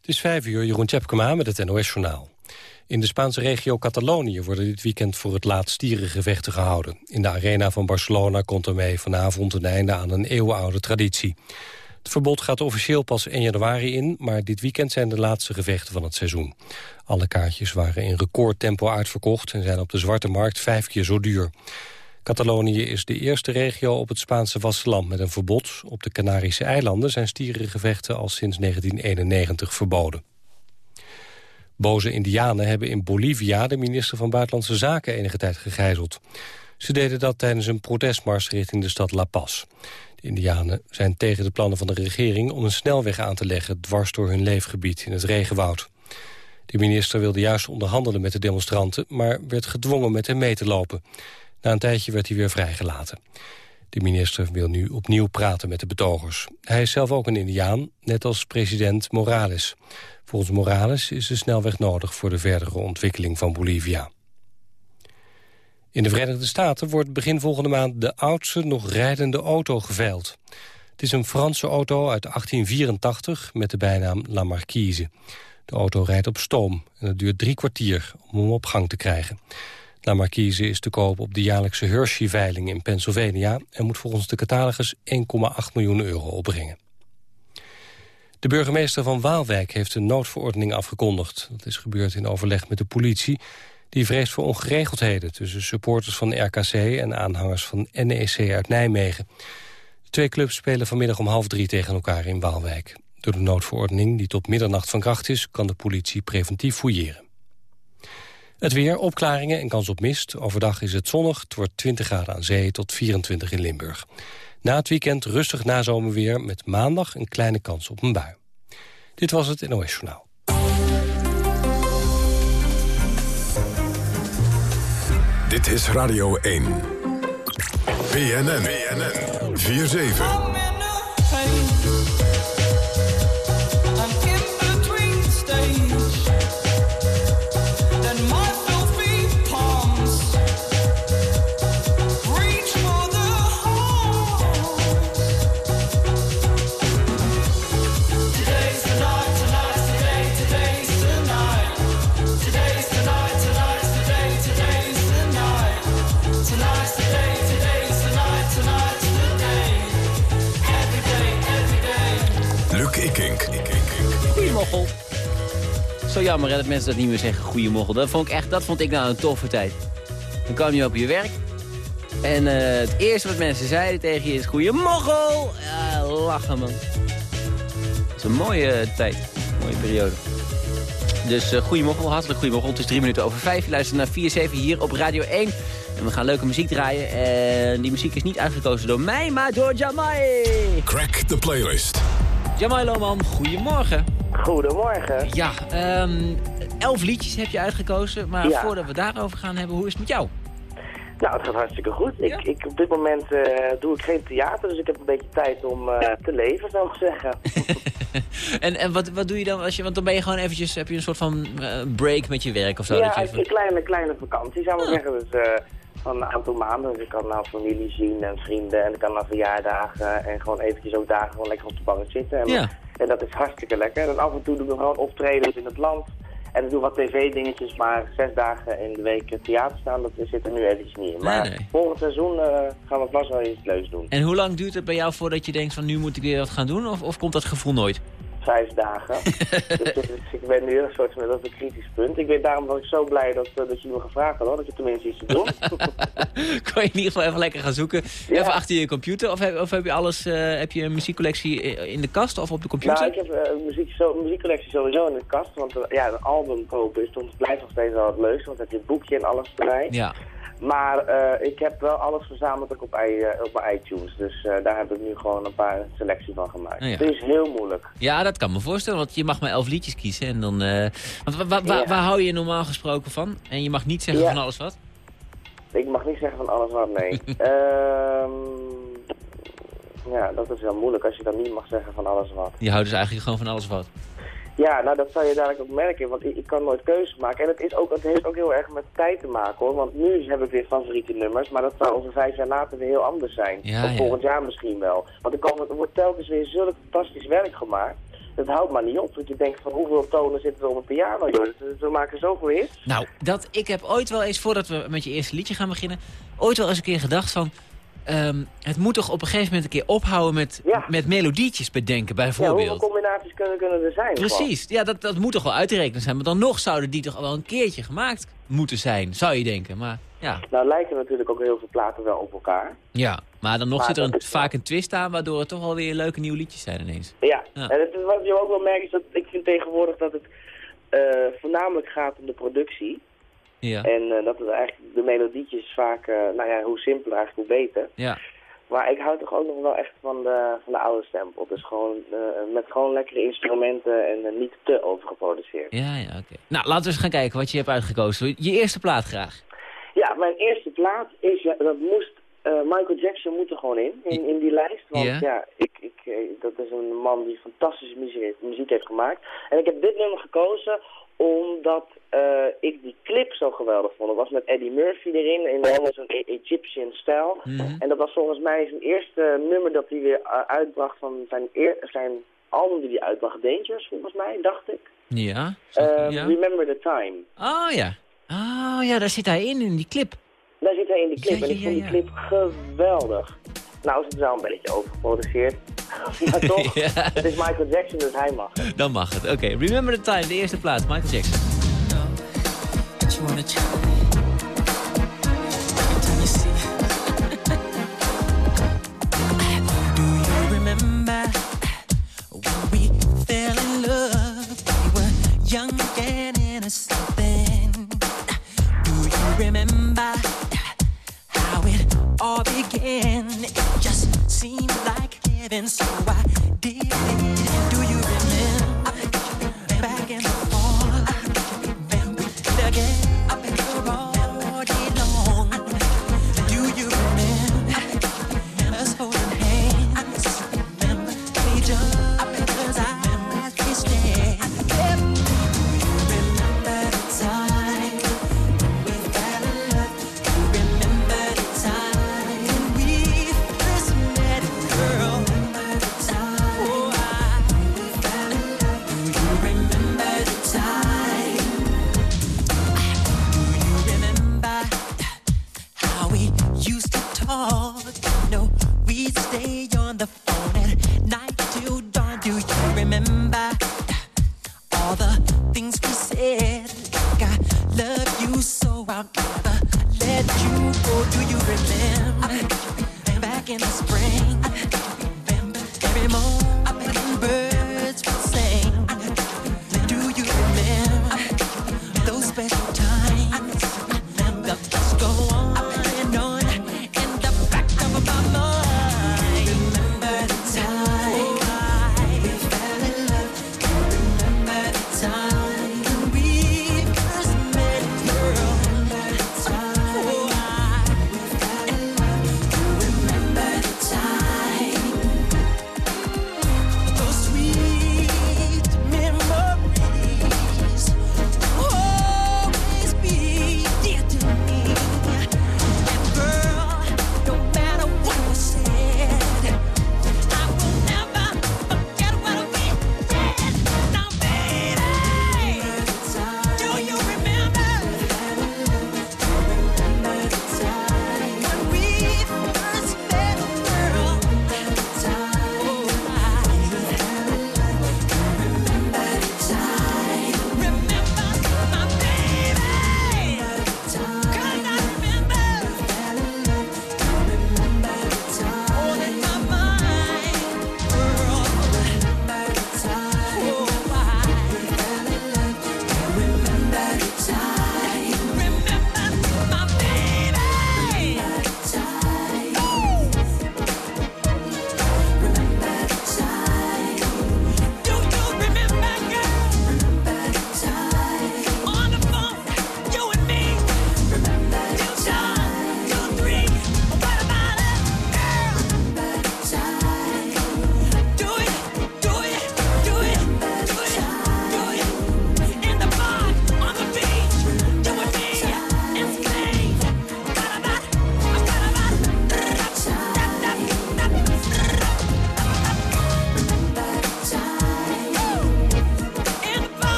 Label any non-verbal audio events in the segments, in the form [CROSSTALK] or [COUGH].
Het is vijf uur, Jeroen Tjepkema met het NOS-journaal. In de Spaanse regio Catalonië worden dit weekend voor het laatst stierengevechten gehouden. In de arena van Barcelona komt ermee vanavond een einde aan een eeuwenoude traditie. Het verbod gaat officieel pas 1 januari in, maar dit weekend zijn de laatste gevechten van het seizoen. Alle kaartjes waren in recordtempo uitverkocht en zijn op de zwarte markt vijf keer zo duur. Catalonië is de eerste regio op het Spaanse vasteland met een verbod. Op de Canarische eilanden zijn stierengevechten al sinds 1991 verboden. Boze indianen hebben in Bolivia de minister van Buitenlandse Zaken enige tijd gegijzeld. Ze deden dat tijdens een protestmars richting de stad La Paz. De indianen zijn tegen de plannen van de regering om een snelweg aan te leggen dwars door hun leefgebied in het regenwoud. De minister wilde juist onderhandelen met de demonstranten, maar werd gedwongen met hen mee te lopen. Na een tijdje werd hij weer vrijgelaten. De minister wil nu opnieuw praten met de betogers. Hij is zelf ook een indiaan, net als president Morales. Volgens Morales is de snelweg nodig voor de verdere ontwikkeling van Bolivia. In de Verenigde Staten wordt begin volgende maand de oudste nog rijdende auto geveild. Het is een Franse auto uit 1884 met de bijnaam La Marquise. De auto rijdt op stoom en het duurt drie kwartier om hem op gang te krijgen. La Marquise is te koop op de jaarlijkse Hershey-veiling in Pennsylvania... en moet volgens de catalogus 1,8 miljoen euro opbrengen. De burgemeester van Waalwijk heeft een noodverordening afgekondigd. Dat is gebeurd in overleg met de politie... die vreest voor ongeregeldheden tussen supporters van RKC... en aanhangers van NEC uit Nijmegen. De twee clubs spelen vanmiddag om half drie tegen elkaar in Waalwijk. Door de noodverordening, die tot middernacht van kracht is... kan de politie preventief fouilleren. Het weer, opklaringen en kans op mist. Overdag is het zonnig, het wordt 20 graden aan zee tot 24 in Limburg. Na het weekend rustig nazomerweer met maandag een kleine kans op een bui. Dit was het NOS Journaal. Dit is Radio 1. BNN. BNN. 4-7. Zo jammer dat mensen dat niet meer zeggen, goede moggel. Dat vond ik echt, dat vond ik nou een toffe tijd. Dan kwam je op je werk. En uh, het eerste wat mensen zeiden tegen je is goede moggel. Ja, lachen man. Dat is een mooie uh, tijd, mooie periode. Dus uh, goede moggel, hartelijk goede moggel. Het is drie minuten over vijf. Je luistert naar 4-7 hier op Radio 1. En we gaan leuke muziek draaien. En die muziek is niet uitgekozen door mij, maar door Jamai. Crack the playlist. Jamai Loman, goedemorgen. Goedemorgen. Ja, um, elf liedjes heb je uitgekozen. Maar voordat we daarover gaan hebben, hoe is het met jou? Nou, het gaat hartstikke goed. Ik, ik, op dit moment uh, doe ik geen theater, dus ik heb een beetje tijd om uh, te leven, zou ik zeggen. [LAUGHS] en en wat, wat doe je dan? Als je, want dan ben je gewoon eventjes, heb je een soort van uh, break met je werk of zo? Ja, dat je een kleine, kleine vakantie, zou ik ah. zeggen. Dus van een aantal maanden. Dus ik kan naar familie zien en vrienden en ik kan naar verjaardagen en gewoon eventjes ook dagen gewoon lekker op de bank zitten. En ja. En dat is hartstikke lekker. En af en toe doen we gewoon optredens in het land. En we doen wat tv-dingetjes, maar zes dagen in de week theater staan, dat zit er nu eventjes niet in. Maar volgend seizoen uh, gaan we vast wel iets leuks doen. En hoe lang duurt het bij jou voordat je denkt van nu moet ik weer wat gaan doen? Of, of komt dat gevoel nooit? Vijf dagen. [LAUGHS] dus, dus, ik ben nu een soort van, dat een kritisch punt. Ik ben daarom was ik zo blij dat, uh, dat je me gevraagd had, hoor, dat je tenminste iets te doen. [LAUGHS] Kon je in ieder geval even lekker gaan zoeken. Even achter je computer, of heb, of heb je alles, uh, heb je een muziekcollectie in de kast of op de computer? Nou, ik heb een muziek, zo, muziekcollectie sowieso in de kast, want ja, een album kopen is toch, blijft nog steeds wel het leukste, want dan heb je een boekje en alles erbij. Ja. Maar uh, ik heb wel alles verzameld ook op, uh, op mijn iTunes. Dus uh, daar heb ik nu gewoon een paar selectie van gemaakt. Het is heel moeilijk. Ja, dat kan me voorstellen. Want je mag maar elf liedjes kiezen. En dan, want wa wa waar hou je normaal gesproken van? En je mag niet zeggen van alles wat? Ik mag niet zeggen van alles wat, nee. um, [LAUGHS] ja, dat is wel moeilijk als je dan niet mag zeggen van alles wat. Je houdt dus eigenlijk gewoon van alles wat? Ja, nou dat zal je dadelijk ook merken, want ik, ik, kan nooit keuzes maken. En het, is ook, het heeft ook heel erg met tijd te maken hoor, want nu heb ik weer favoriete nummers, maar dat zal over vijf jaar later weer heel anders zijn. of volgend jaar misschien wel. Want er, komen, er wordt telkens weer zulk fantastisch werk gemaakt. dat houdt maar niet op. Want je denkt van hoeveel tonen zitten er op een piano, joh. We maken zoveel hits. Nou, dat, ik heb ooit wel eens, voordat we met je eerste liedje gaan beginnen... ooit wel eens een keer gedacht van... Ehm, het moet toch op een gegeven moment een keer ophouden met, met melodietjes bedenken, bijvoorbeeld. Ja, hoeveel combinaties kunnen, kunnen er zijn? Precies, ja, dat, dat moet toch wel uit te rekenen zijn. Maar dan nog zouden die toch wel een keertje gemaakt moeten zijn, zou je denken. Maar, ja. Nou lijken natuurlijk ook heel veel platen wel op elkaar. Ja, maar dan nog zit er een, vaak een twist aan, waardoor het toch wel weer leuke nieuwe liedjes zijn ineens. Ja, en het, wat je ook wel merkt is dat ik vind tegenwoordig dat het uh, voornamelijk gaat om de productie. Ja. En uh, dat het eigenlijk de melodietjes vaak, uh, nou ja, hoe simpeler eigenlijk hoe beter. Ja. Maar ik hou toch ook nog wel echt van de, van de oude stempel. Dus gewoon uh, met gewoon lekkere instrumenten en niet te overgeproduceerd. Ja, ja, oké. Nou, laten we eens gaan kijken wat je hebt uitgekozen. Je eerste plaat graag. Ja, mijn eerste plaat is, ja, dat moest, Michael Jackson moet er gewoon in, in, in die lijst. Want ja, ja ik, ik, dat is een man die fantastische muziek, muziek heeft gemaakt. En ik heb dit nummer gekozen omdat uh, ik die clip zo geweldig vond. Dat was met Eddie Murphy erin, in helemaal zo'n e- Egyptian stijl. Mm En dat was volgens mij zijn eerste nummer dat hij weer uh, uitbracht van zijn, eer zijn album die hij uitbracht. Dangerous, volgens mij, dacht ik. Ja. Uh, ja. Remember the Time. Oh ja. Oh ja, daar zit hij in, in die clip. Daar zit hij in die clip ja, en ik vond die clip geweldig. Nou is het wel een beetje overgeproduceerd. [LAUGHS] maar toch, [LAUGHS] ja. het is Michael Jackson, dus hij mag het. Dan mag het. Oké, okay. Remember the Time, de eerste plaats, Michael Jackson. young and innocent then. Do you remember all began? It just seemed like heaven, so I did.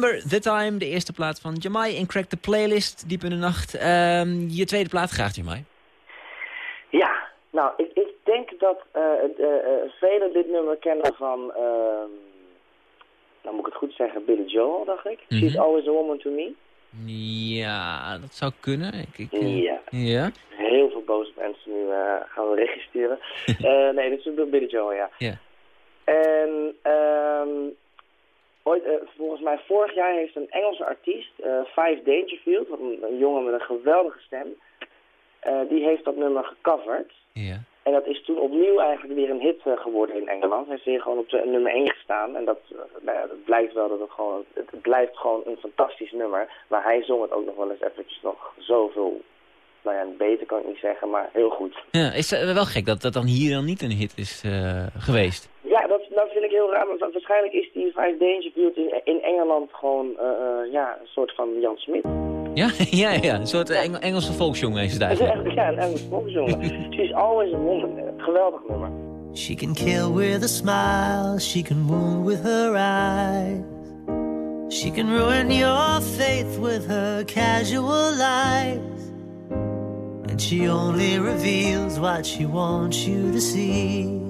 Remember the Time, de eerste plaat van Jamai in Crack the Playlist, diep in de nacht. Ehm, je tweede plaat graag, Jamai. Ja, nou, ik, ik denk dat uh, uh, velen dit nummer kennen van, ehm, nou moet ik het goed zeggen, Billy Joel, dacht ik. Mm -hmm. She's Always a Woman to Me. Ja, dat zou kunnen. Ik, ik, ja. ja. Heel veel boze mensen nu gaan we registreren. [LAUGHS] nee, dit is Billy Joel, ja. Ja. En um, ooit, uh, volgens mij vorig jaar heeft een Engelse artiest, uh, Five Dangerfield, een, een, jongen met een geweldige stem, uh, die heeft dat nummer gecoverd. Ja. En dat is toen opnieuw eigenlijk weer een hit geworden in Engeland. Hij is weer gewoon op de, nummer 1 gestaan. En dat, nou ja, dat blijkt wel dat het gewoon, het blijft gewoon een fantastisch nummer. Maar hij zong het ook nog wel eens eventjes nog zoveel nou ja, beter kan ik niet zeggen, maar heel goed. Ja, is het wel gek dat dat dan hier dan niet een hit is geweest? Dat, vind ik heel raar. Maar waarschijnlijk is die Five Danger Beauty in, in Engeland gewoon uh, uh, ja, een soort van Jan Smit. Ja, [LAUGHS] ja, ja, een soort Eng Engelse volksjongen is het eigenlijk. Ja, een Engelse volksjongen. [LAUGHS] She's always a woman. Geweldig nummer. She can kill with a smile, she can wound with her eyes. She can ruin your faith with her casual lies. And she only reveals what she wants you to see.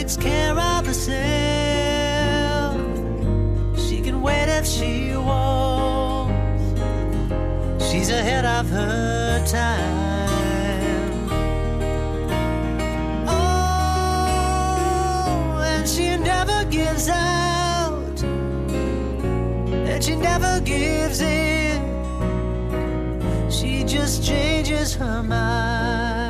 Takes care of herself. She can wait if she wants. She's ahead of her time. Oh, and she never gives out and she never gives in. She just changes her mind,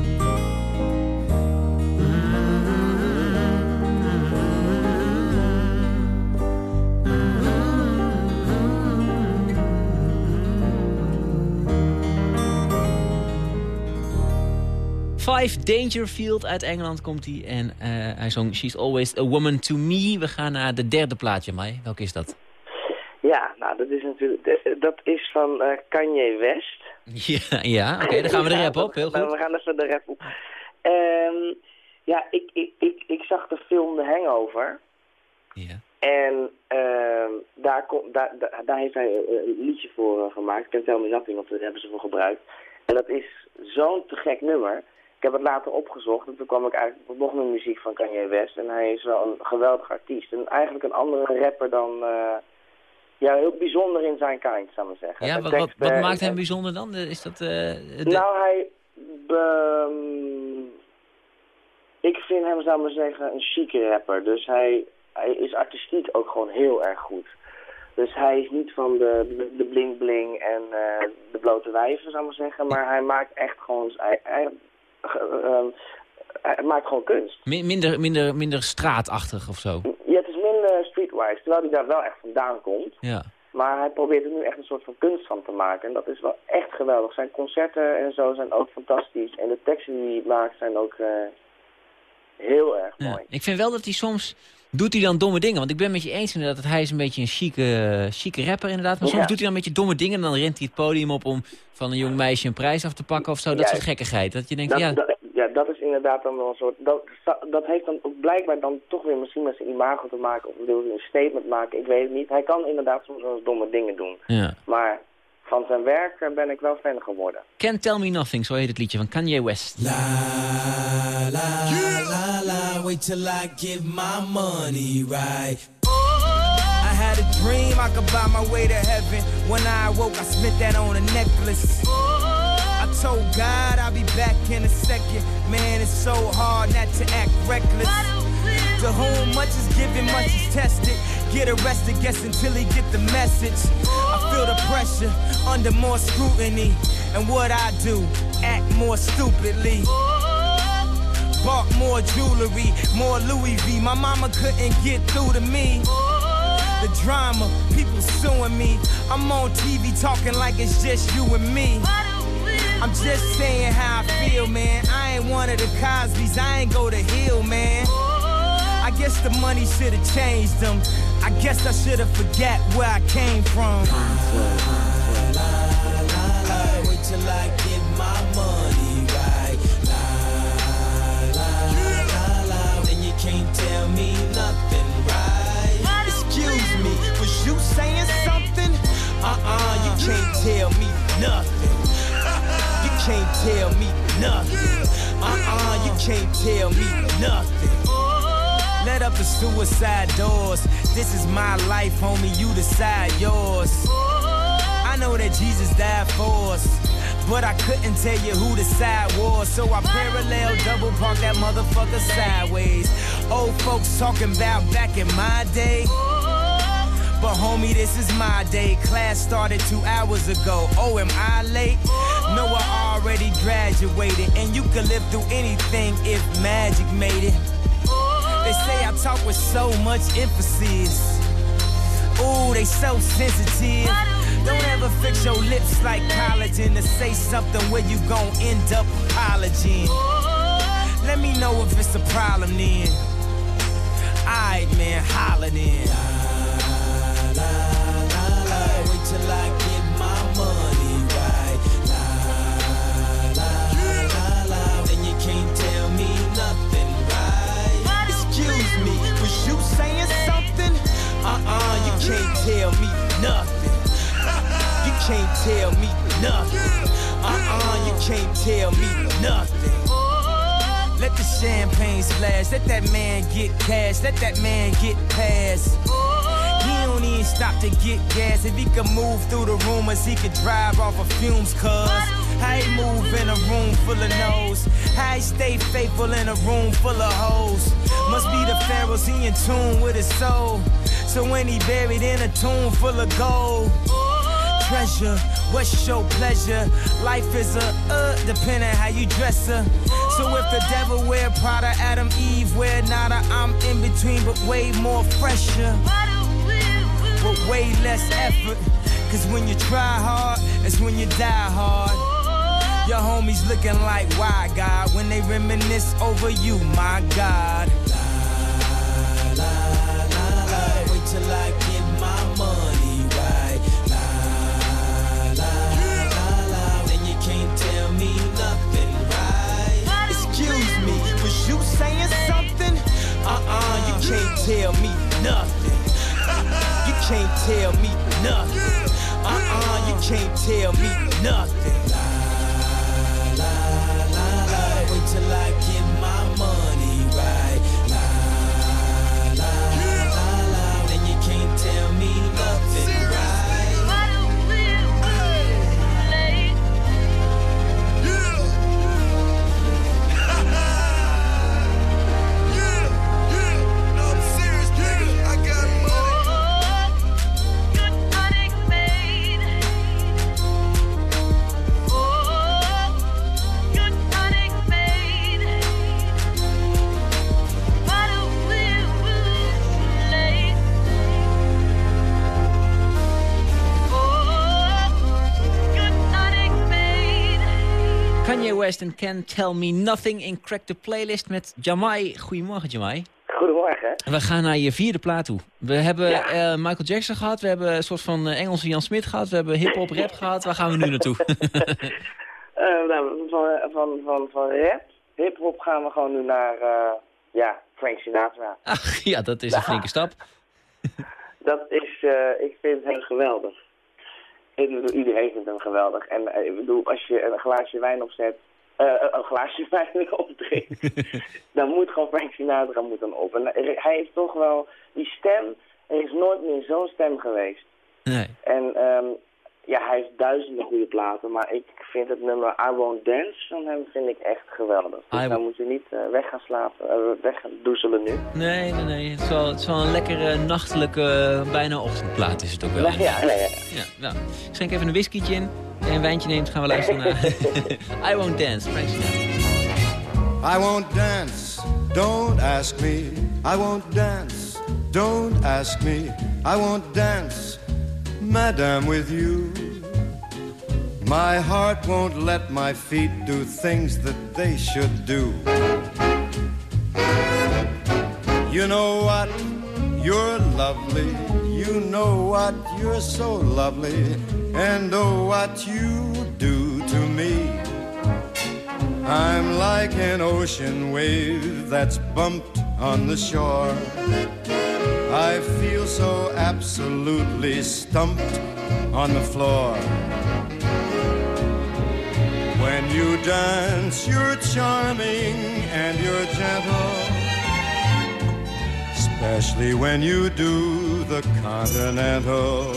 Five Dangerfield uit Engeland komt hij. En uh, hij zong She's Always a Woman to Me. We gaan naar de derde plaatje, Mai. Welke is dat? Ja, nou, dat is natuurlijk... Dat is van uh, Kanye West. Ja, ja oké. Okay, dan gaan we de rap op. Heel goed. we gaan even de rap op. Um, ja, ik, ik, ik, ik zag de film The Hangover. Ja. En uh, daar, kom, daar, daar, daar, heeft hij een liedje voor uh, gemaakt. Can't Tell Me Nothing, of daar hebben ze voor gebruikt. En dat is zo'n te gek nummer. Ik heb het later opgezocht en toen kwam ik eigenlijk op nog meer muziek van Kanye West. En hij is wel een geweldig artiest. En eigenlijk een andere rapper dan... Uh, ja, heel bijzonder in zijn kind, zou ik maar zeggen. Ja, wat, wat, wat maakt hem bijzonder dan? Is dat, uh, de... Nou, hij... Um, Ik vind hem, zou maar zeggen, een chique rapper. Dus hij, hij is artistiek ook gewoon heel erg goed. Dus hij is niet van de, de, bling bling en uh, de blote wijven, zou maar zeggen. Maar hij maakt echt gewoon... Hij, hij, hij maakt gewoon kunst. minder, minder, minder straatachtig of zo? Ja, het is minder streetwise, terwijl hij daar wel echt vandaan komt. Ja. Maar hij probeert er nu echt een soort van kunst van te maken. En dat is wel echt geweldig. Zijn concerten en zo zijn ook fantastisch. En de teksten die hij maakt zijn ook uh, heel erg mooi. Ik vind wel dat hij soms... Doet hij dan domme dingen? Want ik ben met je eens inderdaad dat hij is een beetje een chique, chique rapper inderdaad. Maar soms doet hij dan een beetje domme dingen en dan rent hij het podium op om van een jong meisje een prijs af te pakken of zo. Dat soort gekkigheid. Dat je denkt, ja... Dat, ja, dat is inderdaad dan wel een soort... Dat, dat heeft dan ook blijkbaar dan toch weer misschien met zijn imago te maken. Of wil hij een statement maken, ik weet het niet. Hij kan inderdaad soms wel eens domme dingen doen. Ja. Maar van zijn werk eh, ben ik wel fan geworden. Can't Tell Me Nothing, zo heet het liedje van Kanye West. La, la, la, la, wait till I get my money right. I had a dream I could buy my way to heaven. When I awoke, I spent that on a necklace. Told God I'll be back in a second. Man, it's so hard not to act reckless. To whom much is given, much is tested. Get arrested, guess until he get the message. I feel the pressure under more scrutiny. And what I do, act more stupidly. Bought more jewelry, more Louis V. My mama couldn't get through to me. The drama, people suing me. I'm on TV talking like it's just you and me. I'm just saying how I feel, man. I ain't one of the Cosby's, I ain't go to Hill, man. I guess the money should have changed them. I guess I should have forget where I came from. Wait till I get my money right. La, la, la, la. Then you can't tell me nothing, right? Excuse me, was you saying something? Uh-uh, you can't tell me nothing. You can't tell me nothing. Uh-uh, you can't tell me nothing. Let up the suicide doors. This is my life, homie. You decide yours. I know that Jesus died for us. But I couldn't tell you who the side was. So I parallel double park that motherfucker sideways. Old folks talking about back in my day. But homie, this is my day. Class started two hours ago. Oh, am I late? No, I already graduated. And you can live through anything if magic made it. They say I talk with so much emphasis. Ooh, they so sensitive. Don't ever fix your lips like collagen to say something where you gon' end up apologizing. Let me know if it's a problem then. Alright, man, holla then. La, la, la, la. Wait till I get my money can't tell me nothing. [LAUGHS] You can't tell me nothing. Uh-uh, you can't tell me nothing. Let the champagne splash, let that man get cash, let that man get past. He don't even stop to get gas. If he could move through the rumors, he could drive off of fumes, cuz. How he move in a room full of no's? How he stay faithful in a room full of hoes? Must be the pharaohs, he in tune with his soul. So when he buried in a tomb full of gold, treasure, what's your pleasure? Life is a uh, depending how you dress her. So if the devil wear Prada, Adam, Eve wear nada, I'm in between, but way more fresher. With way less effort. Cause when you try hard, it's when you die hard. Your homies looking like, why God? When they reminisce over you, my God. La, la, la, la. Wait till I get my money right. La, la, la, la. Then you can't tell me nothing, right? Excuse me, was you saying something? Uh-uh, you can't tell me nothing. You can't tell me nothing. Uh-uh, you can't tell me nothing. West en Can Tell Me Nothing in Crack the Playlist met Jamai. Goedemorgen Jamai. Goedemorgen. We gaan naar je vierde plaat toe. We hebben eh, Michael Jackson gehad, we hebben een soort van eh, Engelse Jan Smit gehad, we hebben hip-hop rap gehad. Waar gaan we nu naartoe? uh, [LAUGHS] [LAUGHS] nou, van, van, van, van rap, hip-hop gaan we gewoon nu naar ja, Frank Sinatra. Ach ja, dat is een flinke stap. [LAUGHS] dat is, ik vind hem geweldig. Ik bedoel, iedereen vindt hem geweldig. En ik bedoel, als je een glaasje wijn opzet, een glaasje wijn [LAUGHS] opdrinkt, [LAUGHS] dan moet gewoon Frank Sinatra moet dan op. En hij heeft toch wel, die stem, er is nooit meer zo'n stem geweest. Nee. En um, ja, hij heeft duizenden goede platen, maar ik vind het nummer I Won't Dance van hem vind ik echt geweldig. Dus dan moet je niet uh, weg gaan slapen, uh, weg gaan doezelen nu. Nee, nee, nee. Het is wel, het is wel een lekkere, nachtelijke, bijna ochtendplaat is het ook wel. Nee, ja, nee, ja. ja, ja. Ik schenk even een whiskytje in en een wijntje neemt, gaan we luisteren naar [LAUGHS] I Won't Dance, Frank I won't dance, don't ask me. I won't dance, don't ask me. I won't dance, madam, with you. My heart won't let my feet do things that they should do. You know what? You're lovely. You know what? You're so lovely. And oh, what you do to me. I'm like an ocean wave that's bumped on the shore. I feel so absolutely stumped on the floor. When you dance, you're charming and you're gentle. Especially when you do the continental.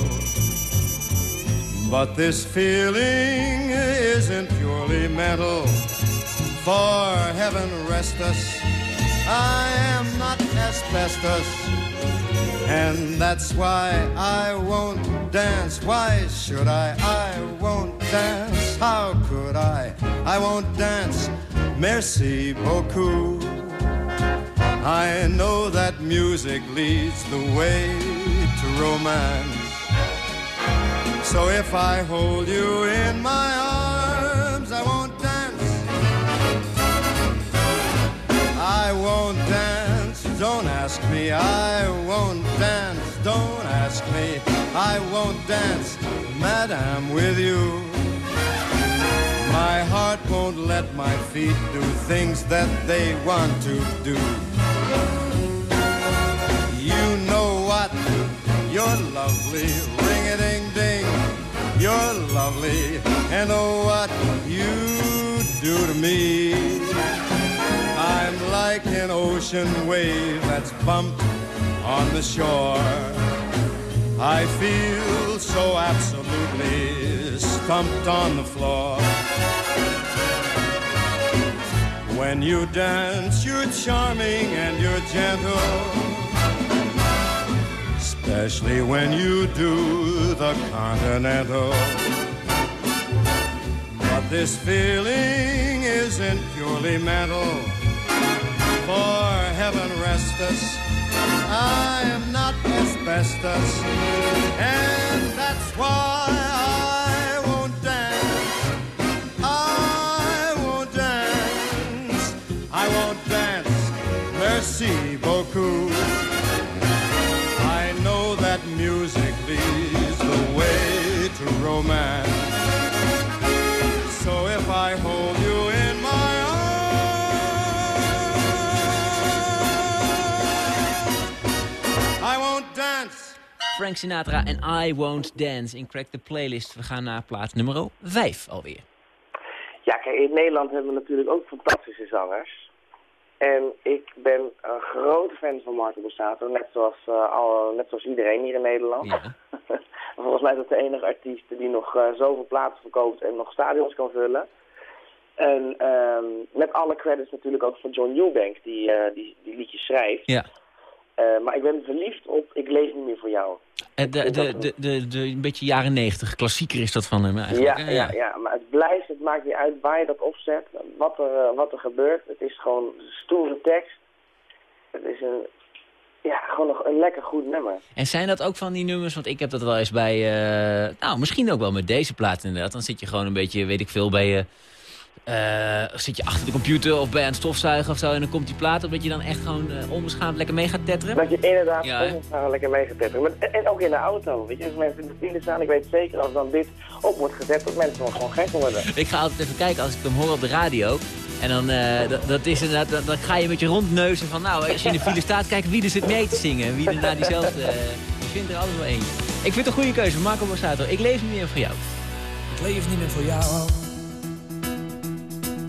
But this feeling isn't purely mental. For heaven rest us, I am not asbestos. And that's why I won't dance. Why should I? I won't dance. How could I? I won't dance. Merci beaucoup. I know that music leads the way to romance. So if I hold you in my arms, I won't dance. I won't dance, don't ask me. I won't dance, don't ask me. I won't dance, madam, with you. My heart won't let my feet do things that they want to do. You know what? You're lovely, ring-a-ding-ding. You're lovely, and oh, what you do to me. Like an ocean wave that's bumped on the shore. I feel so absolutely stumped on the floor. When you dance, you're charming and you're gentle. Especially when you do the continental. But this feeling isn't purely mental. For heaven rest us, I am not asbestos. And that's why I won't dance. I won't dance. I won't dance. Merci beaucoup. I know that music leads the way to romance. Frank Sinatra en I Won't Dance in Crack the Playlist. We gaan naar plaats nummer 5 alweer. Ja, kijk, in Nederland hebben we natuurlijk ook fantastische zangers. En ik ben een grote fan van Marco Borsato, net zoals, uh, al, net zoals iedereen hier in Nederland. Ja. [LAUGHS] Volgens mij is dat de enige artiest die nog uh, zoveel plaatsen verkoopt en nog stadions kan vullen. En um, met alle credits natuurlijk ook van John Newbank, die, uh, die, die liedjes schrijft. Ja. maar ik ben verliefd op Ik leef niet meer voor jou. De, de, de, de, de, een beetje jaren negentig, klassieker is dat van hem eigenlijk. Ja, ja, ja, maar het blijft, het maakt niet uit waar je dat opzet, wat er, wat er gebeurt. Het is gewoon stoere tekst. Het is een, ja, gewoon nog een lekker goed nummer. En zijn dat ook van die nummers, want ik heb dat wel eens bij, uh, nou misschien ook wel met deze plaat inderdaad. Dan zit je gewoon een beetje, weet ik veel, bij je... uh, zit je achter de computer of bij aan het stofzuigen of zo... en dan komt die plaat op dat je dan echt gewoon uh, onbeschaamd lekker mee gaat tetteren? Dat je inderdaad ja, onbeschaamd lekker mee gaat tetteren. Maar, en ook in de auto, weet je. Als mensen in de file staan, ik weet zeker als dan dit op wordt gezet... dat mensen gewoon gek worden. Ik ga altijd even kijken als ik hem hoor op de radio... En dan, uh, dat, is inderdaad, dan, dan, ga je met je rondneuzen van, nou, als je in de file staat, kijk wie er zit mee te zingen. Wie er naar diezelfde, uh, je vindt er altijd wel eentje. Ik vind het een goede keuze, Marco Borsato. Ik leef niet meer voor jou. Ik leef niet meer voor jou.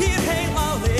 here hang my.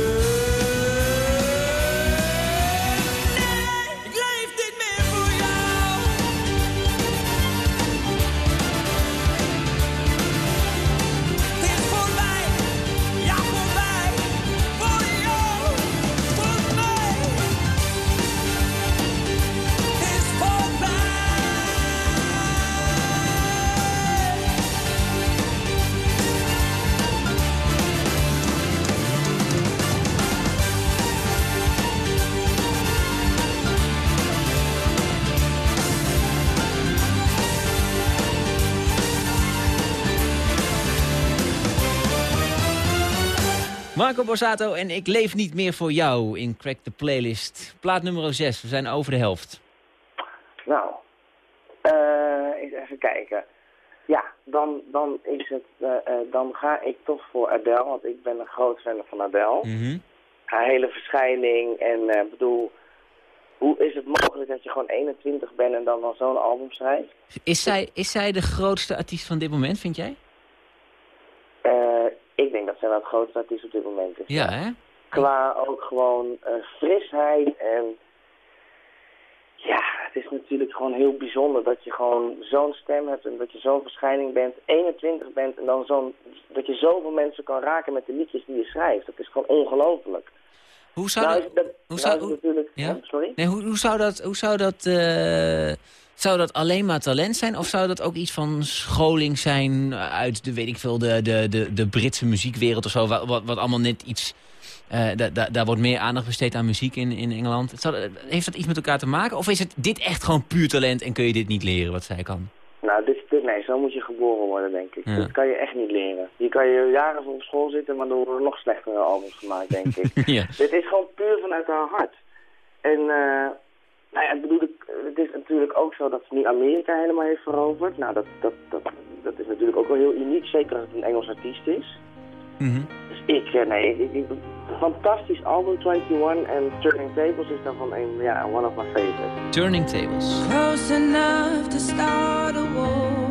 Marco Borsato en ik leef niet meer voor jou in Crack the Playlist. Plaat nummer 6, we zijn over de helft. Nou, uh, eens even kijken. Ja, dan, dan, is het, uh, uh, dan ga ik toch voor Adele, want ik ben een groot fan van Adele. Mm Haar hele verschijning en bedoel, hoe is het mogelijk dat je gewoon 21 bent en dan, dan zo'n album schrijft? Is zij, is zij de grootste artiest van dit moment, vind jij? Ik denk dat zij wel het grootste artiest op dit moment is. Ja, hè? Qua ook gewoon uh, frisheid en... Ja, het is natuurlijk gewoon heel bijzonder dat je gewoon zo'n stem hebt en dat je zo'n verschijning bent, 21 bent en dan zo'n dat je zoveel mensen kan raken met de liedjes die je schrijft. Dat is gewoon ongelooflijk. Hoe zou nou, dat... hoe zou, hoe, natuurlijk, ja? sorry? Nee, hoe, hoe zou dat... Hoe zou dat uh, zou dat alleen maar talent zijn? Of zou dat ook iets van scholing zijn uit de, weet ik veel, de, de, de, de Britse muziekwereld of zo? Wat, wat, allemaal net iets... Uh, daar wordt meer aandacht besteed aan muziek in, in Engeland. heeft dat iets met elkaar te maken? Of is het dit echt gewoon puur talent en kun je dit niet leren wat zij kan? Nou, dit, dit, nee, zo moet je geboren worden, denk ik. Dat kan je echt niet leren. Je kan je jaren op school zitten, maar er worden nog slechtere albums gemaakt, denk ik. [LAUGHS] ja. Dit is gewoon puur vanuit haar hart. En uh, Nou ja, bedoel, het is natuurlijk ook zo dat ze nu Amerika helemaal heeft veroverd. Nou, dat, dat, dat, dat is natuurlijk ook wel heel uniek, zeker als het een Engels artiest is. Mhm. Dus ik, eh, nee, ik, ik, fantastisch album 21 en Turning Tables is daarvan een, ja, one of my favorites. Turning Tables. Close enough to start a war.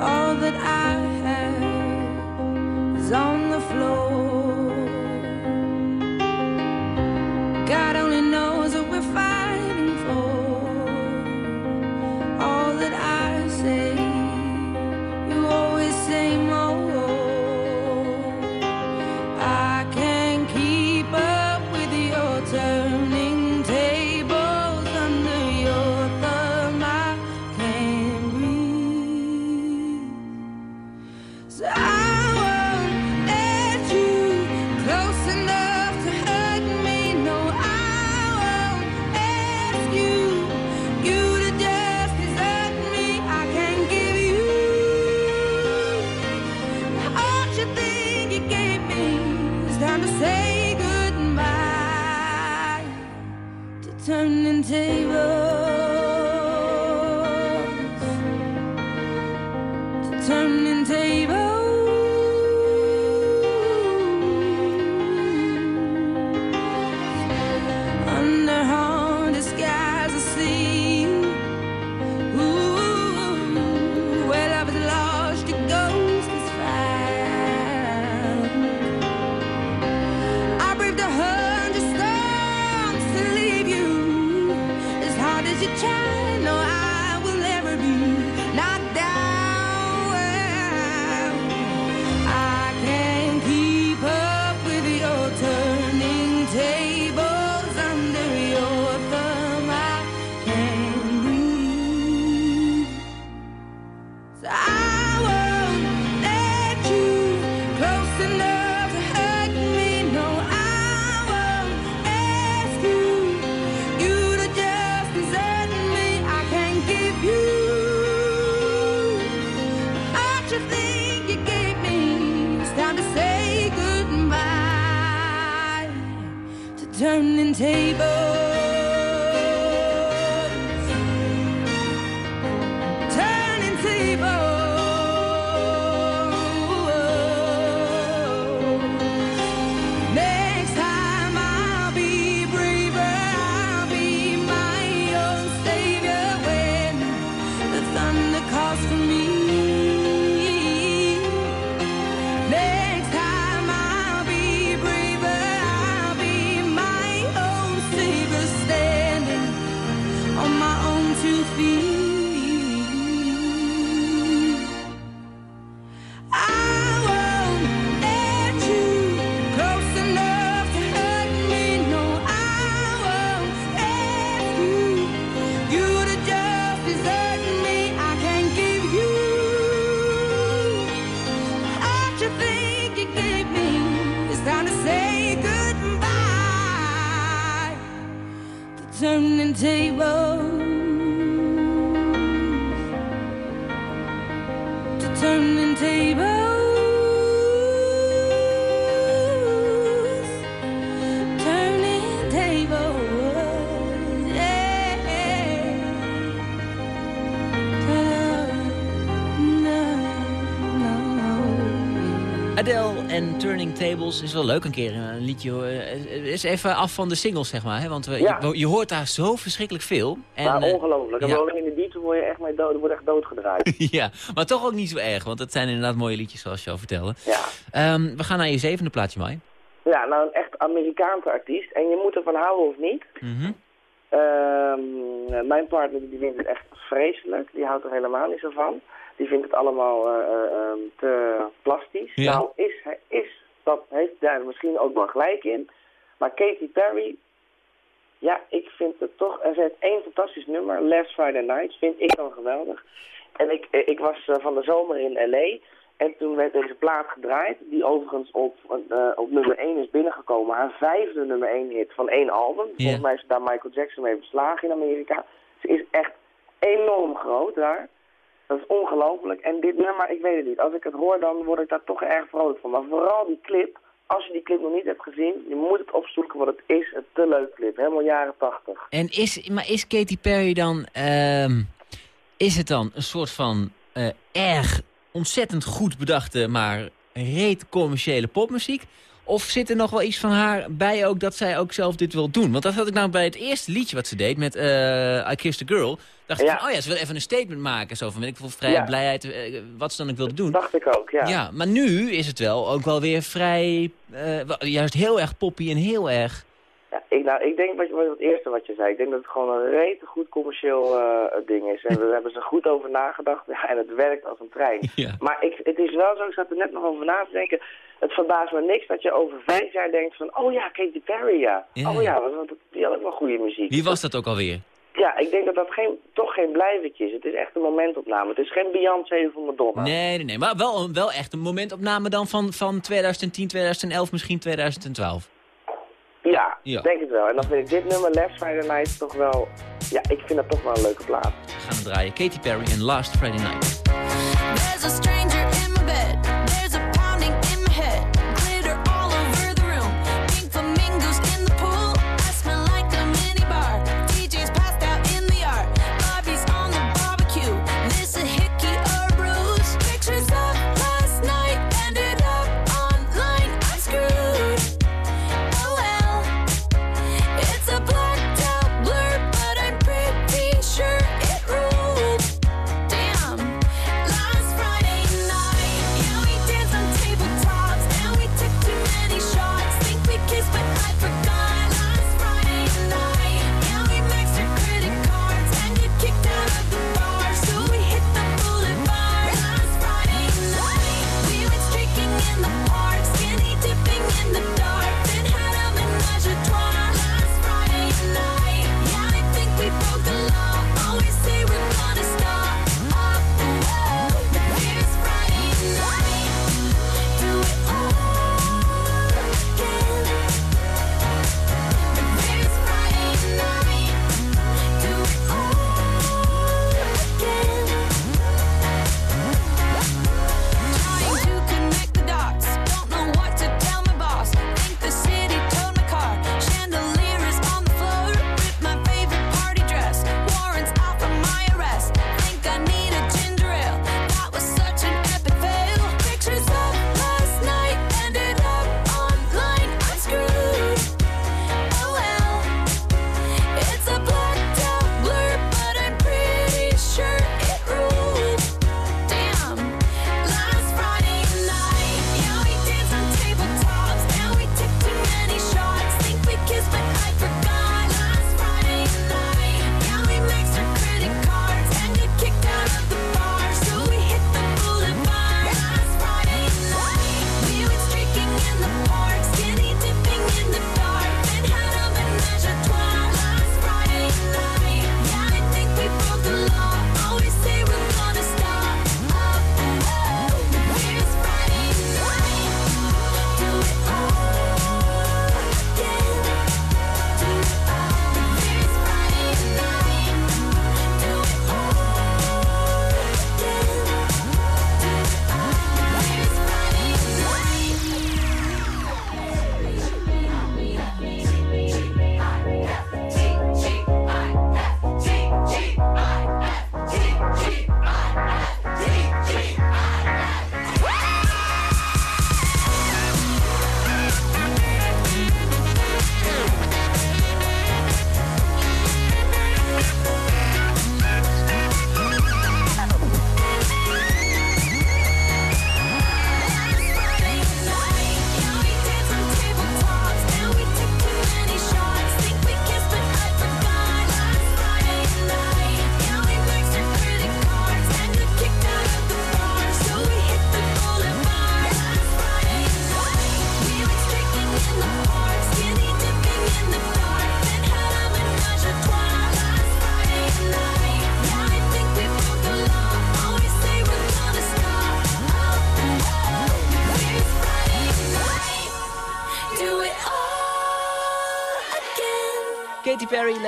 All that I have is on the floor. God only knows what we're fighting for. All that I say, you always say more. I turning tables. Adele en Turning Tables is wel leuk een keer een liedje. hoor. Eh, Is even af van de singles, zeg maar. Hè? Want we, Ja. je, je hoort daar zo verschrikkelijk veel. En, eh, ongelooflijk. En ja. in de diepte word je echt mee dood, wordt echt doodgedraaid. [LAUGHS] ja, maar toch ook niet zo erg. Want het zijn inderdaad mooie liedjes, zoals je al vertelde. ja. Ehm, we gaan naar je zevende plaatje, Mai. ja, nou een echt Amerikaanse artiest. En je moet ervan houden of niet. Mhm. Ehm, mijn partner die vindt het echt vreselijk. Die houdt er helemaal niet zo van. Die vindt het allemaal eh, eh, ehm, te plastisch. Ja. Nou, is, hij- is, dat heeft daar misschien ook wel gelijk in. Maar Katy Perry, ja, ik vind het toch... Er zit één fantastisch nummer, Last Friday Night, vind ik dan geweldig. En ik, eh, ik was van de zomer in L.A. En toen werd deze plaat gedraaid, die overigens op, op nummer 1 is binnengekomen. Haar vijfde nummer 1 hit van één album. Volgens mij is daar Michael Jackson mee beslagen in Amerika. Ze is echt enorm groot daar. Dat is ongelooflijk. En dit nummer, ik weet het niet. Als ik het hoor, dan word ik daar toch erg vrolijk van. Maar vooral die clip, als je die clip nog niet hebt gezien, je moet het opzoeken, want het is een te leuk clip. Helemaal jaren tachtig. En is, maar is Katy Perry dan, ehm, is het dan een soort van uh, erg ontzettend goed bedachte, maar reet commerciële popmuziek? Of zit er nog wel iets van haar bij ook dat zij ook zelf dit wil doen? Want dat had ik nou bij het eerste liedje wat ze deed met uh, I Kissed a Girl. Dacht ik van, oh ja, ze wil even een statement maken. Zo van, weet ik veel, vrij blijheid, uh, wat ze dan ook wilde doen. dacht ik ook, ja. Ja, maar nu is het wel ook wel weer vrij, uh, juist heel erg poppy en heel erg... Ja, ik, nou, ik denk wat, wat het eerste wat je zei. Ik denk dat het gewoon een rete goed commercieel ding is. En daar hebben ze goed over nagedacht. Ja, en het werkt als een trein. [LAUGHS] Ja. Maar ik, het is wel zo, ik zat er net nog over na te denken het verbaast me niks dat je over vijf jaar denkt van... oh ja, Katy Perry, ja. Oh ja, want die had ook wel goede muziek. Wie was dat ook alweer? Ja, ik denk dat dat geen, toch geen blijvertje is. Het is echt een momentopname. Het is geen Beyoncé of Madonna. Nee, nee, nee. Maar wel, wel echt een momentopname dan van, van 2010, 2011, misschien 2012. Ja, ja, denk het wel. En dan vind ik dit nummer, Last Friday Night, toch wel... Ja, ik vind dat toch wel een leuke plaat. We gaan draaien. Katy Perry en Last Friday Night. There's a stranger in my bed.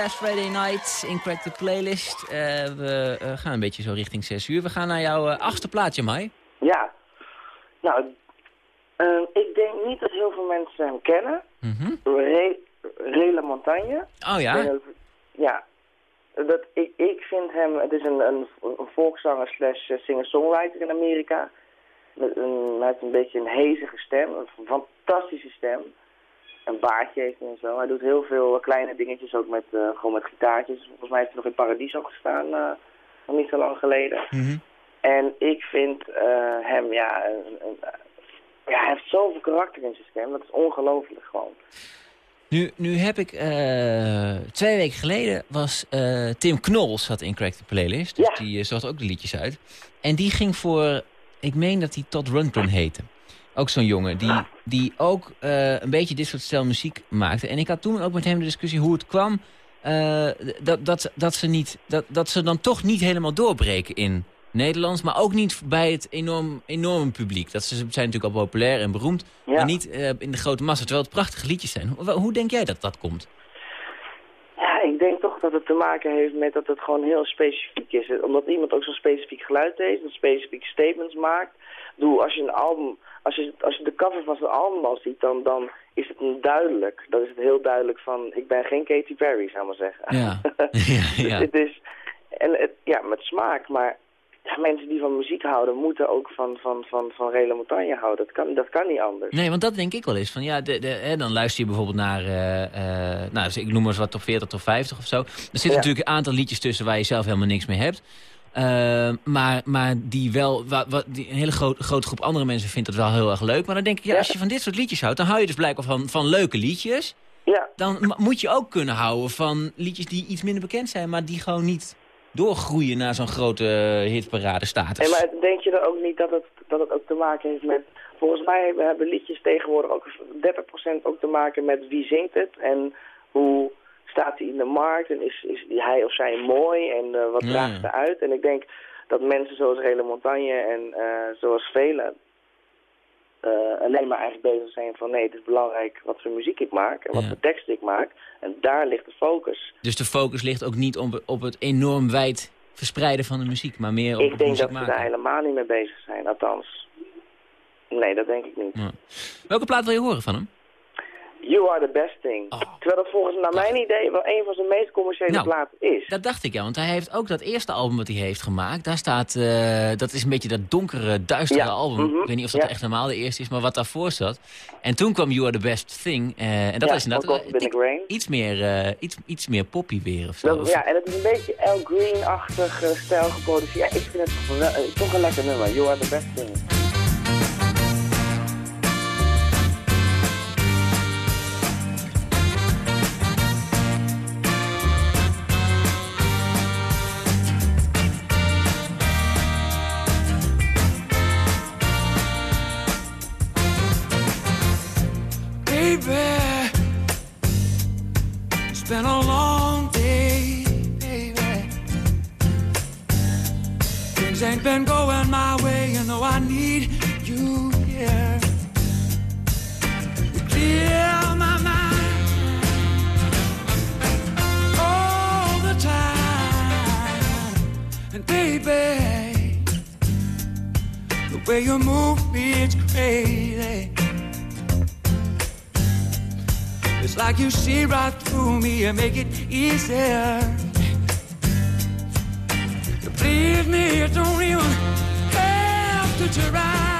Last Friday Night in Crack the Playlist. Uh, we uh, gaan een beetje zo richting 6 uur. We gaan naar jouw uh, achtste plaatje, Mai. Ja. Nou, Ehm, ik denk niet dat heel veel mensen hem kennen. Re Rela Montagne. Oh ja? Ja. Dat, ik, ik vind hem, het is een, een, een volkszanger slash eh, singer-songwriter in Amerika. Met een, hij heeft een beetje een hezige stem, een fantastische stem. Een baardje heeft en zo. Hij doet heel veel kleine dingetjes ook met, eh, gewoon met gitaartjes. Volgens mij heeft hij nog in Paradiso gestaan, eh, nog niet zo lang geleden. Mhm. En ik vind eh, hem, ja, een, een- ja, hij heeft zoveel karakter in zijn stem. Dat is ongelooflijk gewoon. Nu, nu heb ik... twee weken geleden was Tim Knol zat in Crack the Playlist. Dus Ja. die zocht ook de liedjes uit. En die ging voor... Ik meen dat hij Todd Rundgren heette. Ook zo'n jongen die, die ook eh, een beetje dit soort stijl muziek maakte. En ik had toen ook met hem de discussie hoe het kwam... eh, dat, dat, dat, ze niet, dat, dat ze dan toch niet helemaal doorbreken in Nederlands... maar ook niet bij het enorm, enorme publiek. Dat ze zijn natuurlijk al populair en beroemd... Ja. maar niet eh, in de grote massa, terwijl het prachtige liedjes zijn. Hoe, hoe denk jij dat dat komt? Ja, ik denk toch dat het te maken heeft met dat het gewoon heel specifiek is. Omdat iemand ook zo'n specifiek geluid heeft, een specifieke statements maakt. Doe, als je een album, als je, als je de cover van zijn album al ziet, dan, dan is het duidelijk. Dan is het heel duidelijk van, ik ben geen Katy Perry, zou ik maar zeggen. Ja. [LAUGHS] ja, ja. het is, en het, ja, met smaak, maar ja, mensen die van muziek houden, moeten ook van, van, van, van Rele Montagne houden. Dat kan, dat kan niet anders. Nee, want dat denk ik wel eens. Van, ja, de, de, hè, dan luister je bijvoorbeeld naar, eh, eh, nou, dus ik noem maar eens wat top 40, top 50 of zo. Er zitten Ja. natuurlijk een aantal liedjes tussen waar je zelf helemaal niks mee hebt. Eh, maar, maar die wel, wa, wa- die, een hele groot, grote groep andere mensen vindt dat wel heel erg leuk. Maar dan denk ik, ja, als je van dit soort liedjes houdt, dan hou je dus blijkbaar van, van leuke liedjes. Ja, Dan moet je ook kunnen houden van liedjes die iets minder bekend zijn, maar die gewoon niet doorgroeien naar zo'n grote eh, hitparade status. Nee, maar denk je dan ook niet dat het, dat het ook te maken heeft met... Volgens mij hebben liedjes tegenwoordig ook 30% ook te maken met wie zingt het en hoe staat hij in de markt en is, is hij of zij mooi en eh, wat Ja, draagt ze uit. En ik denk dat mensen zoals Rele Montagne en eh, zoals velen eh, alleen maar eigenlijk bezig zijn van nee, het is belangrijk wat voor muziek ik maak en wat Ja. voor tekst ik maak. En daar ligt de focus. Dus de focus ligt ook niet op, op het enorm wijd verspreiden van de muziek, maar meer op ik het denk muziek dat ze maken. daar helemaal niet mee bezig zijn, althans. Nee, dat denk ik niet. Ja. Welke plaat wil je horen van hem? You are the best thing. Oh. Terwijl dat volgens naar mijn idee wel een van zijn meest commerciële Nou, platen is. Dat dacht ik ja, want hij heeft ook dat eerste album wat hij heeft gemaakt. Daar staat, eh, dat is een beetje dat donkere, duistere Ja, album. mhm, Ik weet niet of dat ja. echt normaal de eerste is, maar wat daarvoor zat. En toen kwam You Are The Best Thing. eh, en dat Ja, is inderdaad eh, iets, meer, eh, iets, iets meer poppy weer of zo. Dat, ja, en het is een beetje Al Green-achtig stijl geproduceerd. Ja, ik vind het wel, toch een lekker nummer. You are the best thing. It's been a long day, baby. Things ain't been going my way, you know I need you here. to Clear my mind all the time. And baby, the way you move me, it's crazy. Like you see right through me and make it easier. Please me, you don't even have to try.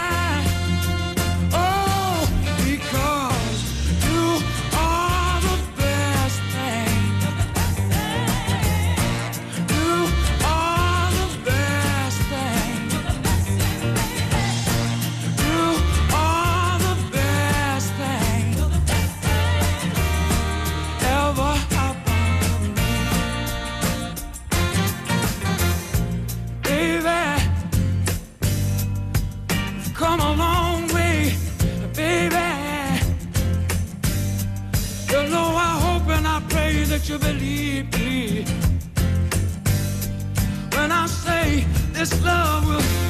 Come a long way, baby. You know I hope and I pray that you believe me. When I say this love will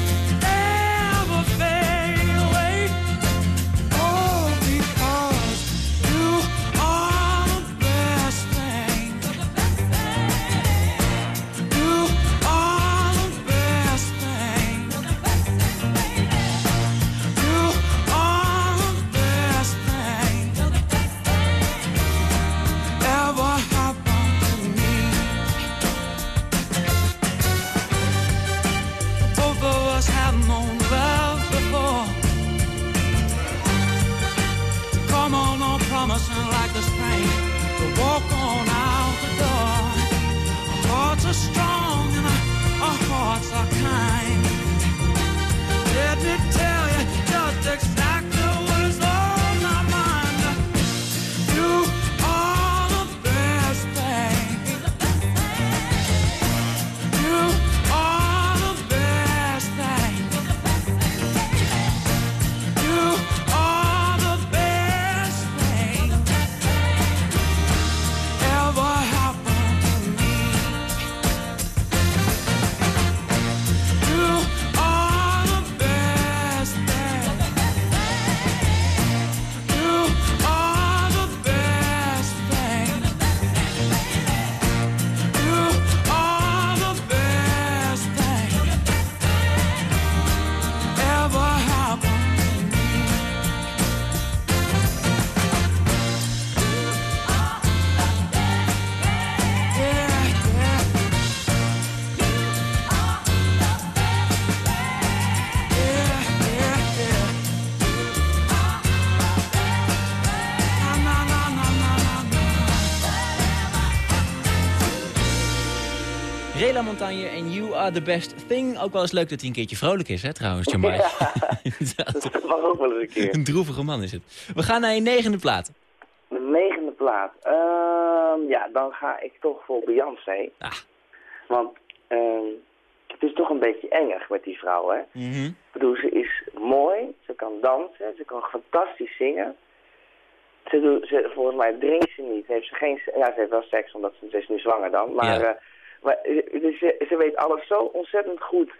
Montagne en You Are The Best Thing. Ook wel eens leuk dat hij een keertje vrolijk is, hè, trouwens, Jamai. [LAUGHS] Dat mag ook wel eens een keer. een droevige man is het. We gaan naar je negende plaat. De negende plaat. Ehm, ja, dan ga ik toch voor Beyoncé. Ah. Want ehm, het is toch een beetje engig met die vrouw, hè? Mhm. Ik bedoel, ze is mooi, ze kan dansen, ze kan fantastisch zingen. Ze doet, ze, volgens mij drinkt ze niet, heeft ze geen... Ja, ze heeft wel seks, omdat ze, ze is nu zwanger dan. Maar, Ja. eh, maar eh, dus ze, ze weet alles zo ontzettend goed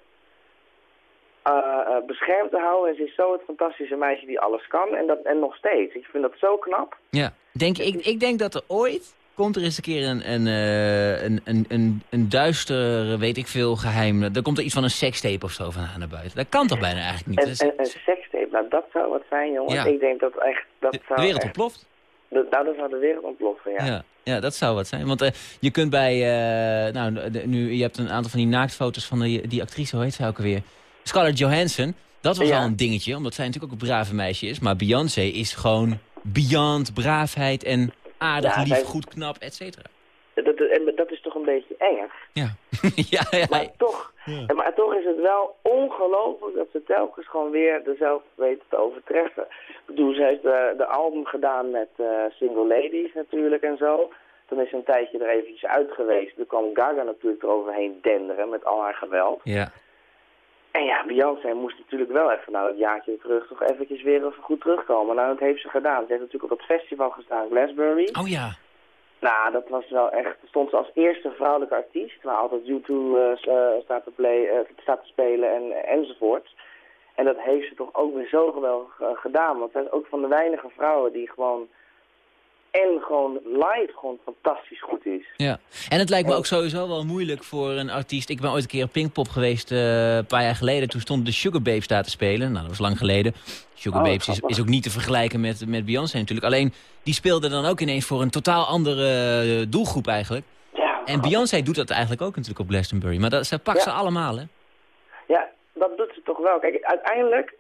eh, eh, beschermd te houden. En ze is zo het fantastische meisje die alles kan. En, dat, en nog steeds. Ik vind dat zo knap. Ja. Denk, ik, ik denk dat er ooit komt er eens een keer een, een, eh, een, een, een, een duister, weet ik veel, geheim. Er komt er iets van een sekstape of zo van haar naar buiten. Dat kan toch bijna eigenlijk niet? En, Dat is- en, en sekstape, nou dat zou wat zijn, jongen. Ja. Ik denk dat echt... Dat de, de zou wereld echt- ontploft. Dat- nou, dan zou de wereld ontploffen, ja. Ja. ja, dat zou wat zijn. Want eh, je kunt bij, eh, nou, de- nu, je hebt een aantal van die naaktfoto's van die, die actrice, hoe heet ze ook alweer? Scarlett Johansson. Dat was Ja. al een dingetje, omdat zij natuurlijk ook een brave meisje is. Maar Beyoncé is gewoon beyond braafheid en aardig, Ja, lief, zij- goed, knap, et cetera. Dat, en dat is toch een beetje engig. Ja. [LAUGHS] ja, ja, Maar toch, Ja. maar toch is het wel ongelooflijk dat ze telkens gewoon weer dezelfde weten te overtreffen. Ik bedoel, ze heeft de, de album gedaan met eh, Single Ladies natuurlijk en zo. Toen is ze een tijdje er eventjes uit geweest. Toen kwam Gaga natuurlijk eroverheen denderen met al haar geweld. ja. En ja, Beyoncé moest natuurlijk wel even nou het jaartje terug toch eventjes weer even goed terugkomen. Nou, dat heeft ze gedaan. Ze heeft natuurlijk op dat festival gestaan, Glastonbury. Oh ja. Nou, dat was wel echt... Stond ze als eerste vrouwelijke artiest, waar altijd U2 eh, s- eh, staat, te play, eh, staat te spelen en, enzovoort. En dat heeft ze toch ook weer zo geweldig eh, gedaan. Want zij is ook van de weinige vrouwen die gewoon... En gewoon live gewoon fantastisch goed is. Ja, en het lijkt me ook sowieso wel moeilijk voor een artiest. Ik ben ooit een keer op Pinkpop geweest, eh, een paar jaar geleden. Toen stonden de Sugar Babes daar te spelen. Nou, dat was lang geleden. Sugar Oh, Babes is, is ook niet te vergelijken met, met Beyoncé natuurlijk. Alleen, die speelden dan ook ineens voor een totaal andere eh, doelgroep eigenlijk. Ja, En Beyoncé doet dat eigenlijk ook natuurlijk op Glastonbury. Maar dat, ze pakt Ja. ze allemaal, hè? Ja, dat doet ze toch wel. Kijk, uiteindelijk,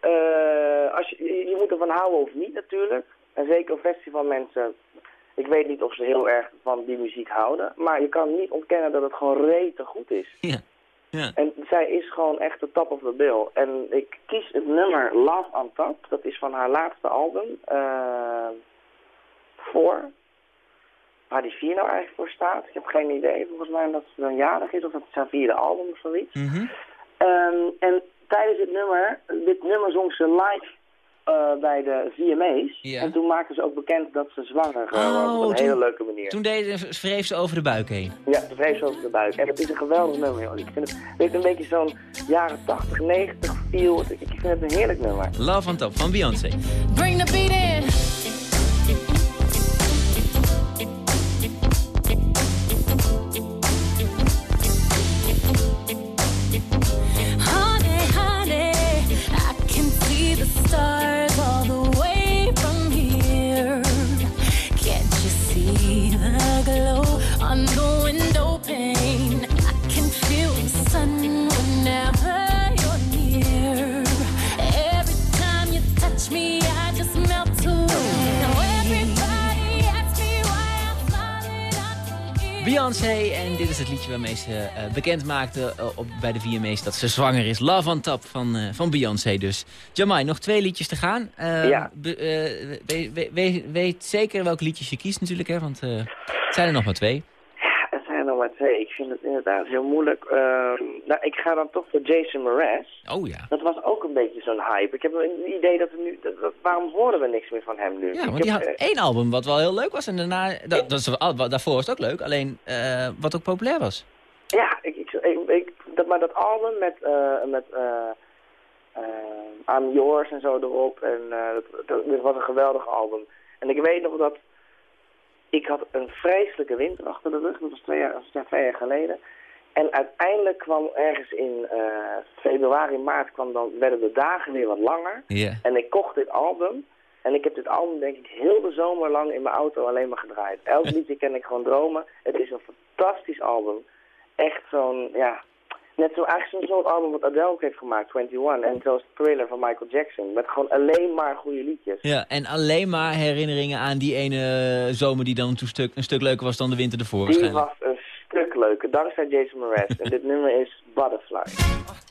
eh, als je je moet ervan houden of niet natuurlijk. En zeker festivalmensen, ik weet niet of ze heel erg van die muziek houden. Maar je kan niet ontkennen dat het gewoon rete goed is. Ja. ja. En zij is gewoon echt de top of the bill. En ik kies het nummer Love on Top. Dat is van haar laatste album. eh voor. Waar die vier nou eigenlijk voor staat. Ik heb geen idee. Volgens mij dat ze dan jarig is. Of dat het zijn vierde album of zoiets. Mhm. Ehm, en tijdens het nummer, dit nummer zong ze live eh, bij de VMA's. Ja. En toen maakte ze ook bekend dat ze zwanger eh, Oh, was. Op een toen- hele leuke manier. Toen deed, wreef ze over de buik heen. Ja, ze wreef zo over de buik. En het is een geweldig nummer, joh. Ik vind het, heeft een beetje zo'n jaren 80, 90 feel. Ik, ik vind het een heerlijk nummer. Love on Top van Beyoncé. Bring the beat in. Beyoncé, en dit is het liedje waarmee ze eh, bekend maakte eh, op, bij de VMA's dat ze zwanger is. Love on Top van, eh, van Beyoncé dus. Jamai, nog twee liedjes te gaan. Ja. be- we- we- we- weet zeker welke liedjes je kiest natuurlijk, hè? want het zijn er nog maar twee. Ik vind het inderdaad heel moeilijk. Ehm, nou, ik ga dan toch voor Jason Mraz. Oh ja. Dat was ook een beetje zo'n hype. Ik heb een idee dat we nu... Dat, dat- waarom horen we niks meer van hem nu? Ja, Ik want die heb, had eh, één album wat wel heel leuk was en daarna... Dat, dat is, daarvoor was het ook leuk, alleen eh, wat ook populair was. Ja, ik, ik, dat, maar dat album met, eh met I'm Yours en zo erop, en, dat, dat, dat was een geweldig album. En ik weet nog dat ik had een vreselijke winter achter de rug, dat was twee jaar, was twee jaar geleden. En uiteindelijk kwam ergens in eh, februari, maart, kwam dan, werden de dagen weer wat langer. En ik kocht dit album. En ik heb dit album denk ik heel de zomer lang in mijn auto alleen maar gedraaid. Elk liedje ken ik gewoon dromen. Het is een fantastisch album. Echt zo'n, ja... Net zo, eigenlijk zo'n album wat Adele ook heeft gemaakt, 21. En zoals Thriller van Michael Jackson. Met gewoon alleen maar goede liedjes. Ja, en alleen maar herinneringen aan die ene zomer die dan een stuk, een stuk leuker was dan de winter ervoor Die was een stuk leuker, dankzij Jason Mraz. [LAUGHS] en dit nummer is Butterfly.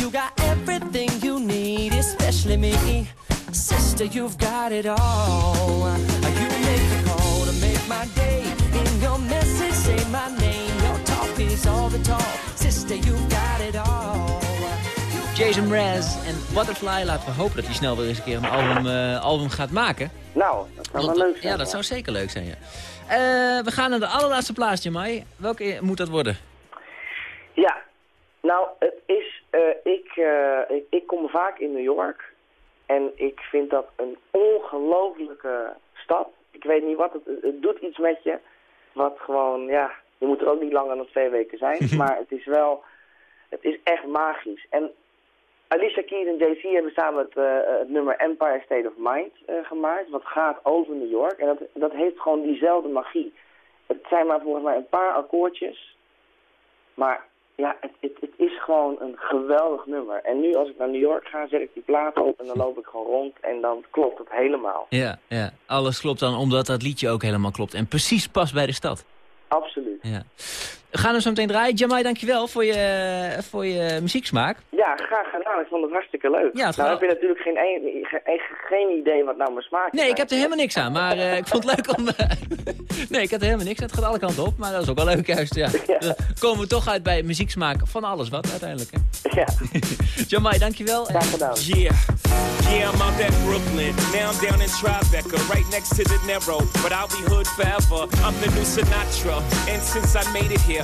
You got everything you need, especially me. Sister, you've got it all. You make the call to make my day. In your message, say my name. Your talk is all the talk. Sister, you've got it all. Jason Mraz en Butterfly. Laten we hopen dat hij snel weer eens een keer een album, eh, album gaat maken. Nou, dat zou wel leuk zijn. Ja, dat zou zeker leuk zijn, ja. Eh, we gaan naar de allerlaatste plaats, Jamai. Welke moet dat worden? Ja, nou, het is, eh, ik, eh, ik, ik kom vaak in New York en ik vind dat een ongelofelijke stad. Ik weet niet wat, het, het doet iets met je, wat gewoon, ja, je moet er ook niet langer dan twee weken zijn, [LAUGHS] maar het is wel, het is echt magisch. En Alicia Keys en JC hebben samen het, eh, het nummer Empire State of Mind gemaakt, wat gaat over New York. En dat, dat heeft gewoon diezelfde magie. Het zijn maar volgens mij een paar akkoordjes, maar ja, het, het, het is gewoon een geweldig nummer. En nu als ik naar New York ga, zet ik die plaat op en dan loop ik gewoon rond en dan klopt het helemaal. Ja, ja, alles klopt dan omdat dat liedje ook helemaal klopt. En precies past bij de stad. Absoluut. Ja. We gaan hem zo meteen draaien. Jamai, dankjewel voor je, voor je muzieksmaak. Ja, graag gedaan. Ik vond het hartstikke leuk. Ja, het nou heb je natuurlijk geen, een- geen, geen idee wat nou mijn smaak is. Nee, ik heb er helemaal niks aan. Maar eh, ik vond het leuk om... eh, [LAUGHS] nee, ik heb er helemaal niks aan. Het gaat alle kanten op. Maar dat is ook wel leuk juist. Ja. Dan komen we toch uit bij muzieksmaak van alles wat uiteindelijk. Hè. Ja. [LAUGHS] Jamai, dankjewel. Graag gedaan. Yeah, yeah, I'm out at Brooklyn. Now I'm down in Tribeca, right next to the Narrow. But I'll be hood forever. I'm the new Sinatra. And since I made it here,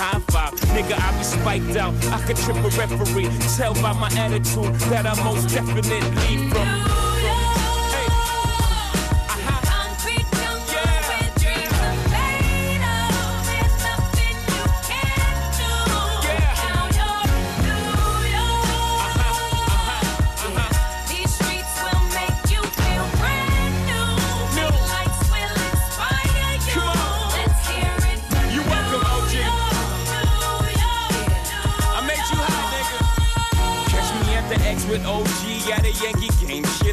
high five. Nigga, I be spiked out, I could trip a referee. Tell by my attitude that I most definitely from.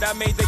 I made the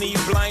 Girls need